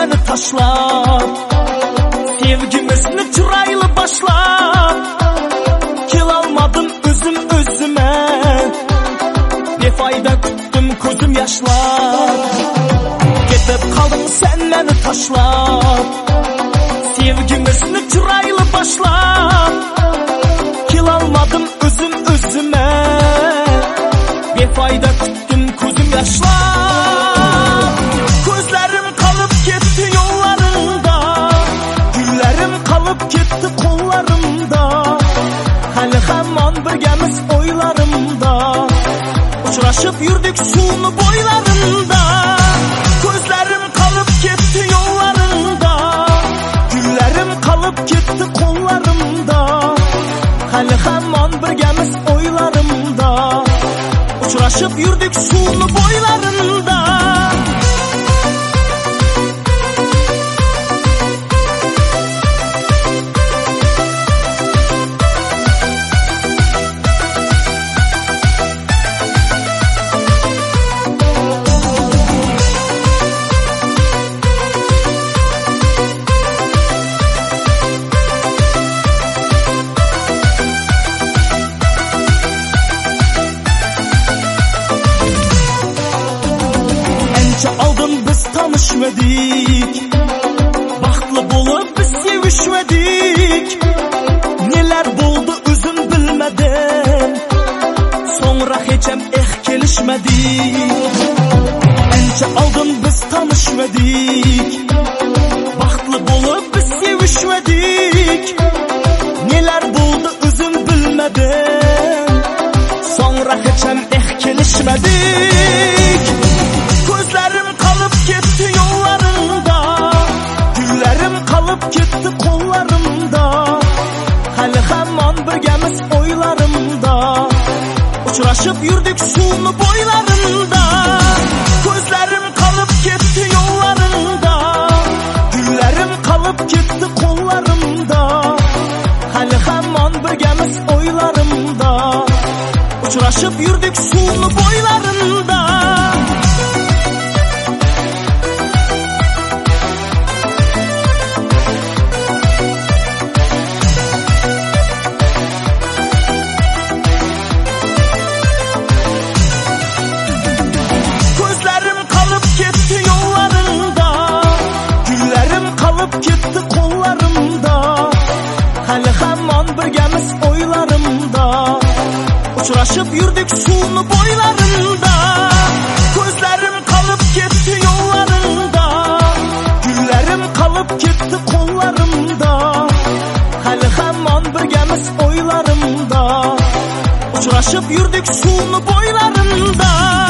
məni taşlar Sevgimizni çıraylı başlar Kil almadım özüm özümə Befayda tuttum közüm yaşlar Getib qaldın sen məni taşlar Sevgimizni çıraylı başlar kalıp gitti kollarımda. Hali hamman birgemiz oylarımda. Uçraşıp yürüdük sunu boylarında. Gözlerim kalıp gitti yollarında. Güllerim kalıp gitti kollarımda. Hali hamman birgemiz oylarımda. Uçraşıp yürüdük sunu boylarında Ence aldın biz tanışmadık. Baxtlı bolup biz sevişmedik. Neler buldu özüm bilmedim. Sonra heçem eh gelişmedik Ence aldın biz tanışmadık. Baxtlı bolup biz sevişmedik. Neler buldu özüm bilmedim. Sonra heçem eh gelişmedik Kalıp gitti kollarımda Hali hamman birgemiz oylarımda. Uçraşıp yürüdük sunu boylarında. Gözlerim kalıp gitti yollarında. Güllerim kalıp gitti kollarımda. Hali hamman birgemiz oylarımda. Uçraşıp yürüdük sunu boylarında kollarımda. Hali hamman birgemiz oylarımda. Uçraşıp yürüdük sunu boylarında. Gözlerim kalıp gitti yollarında Güllerim kalıp gitti kollarımda. Hali hamman birgemiz oylarımda. Uçraşıp yürüdük sunu boylarında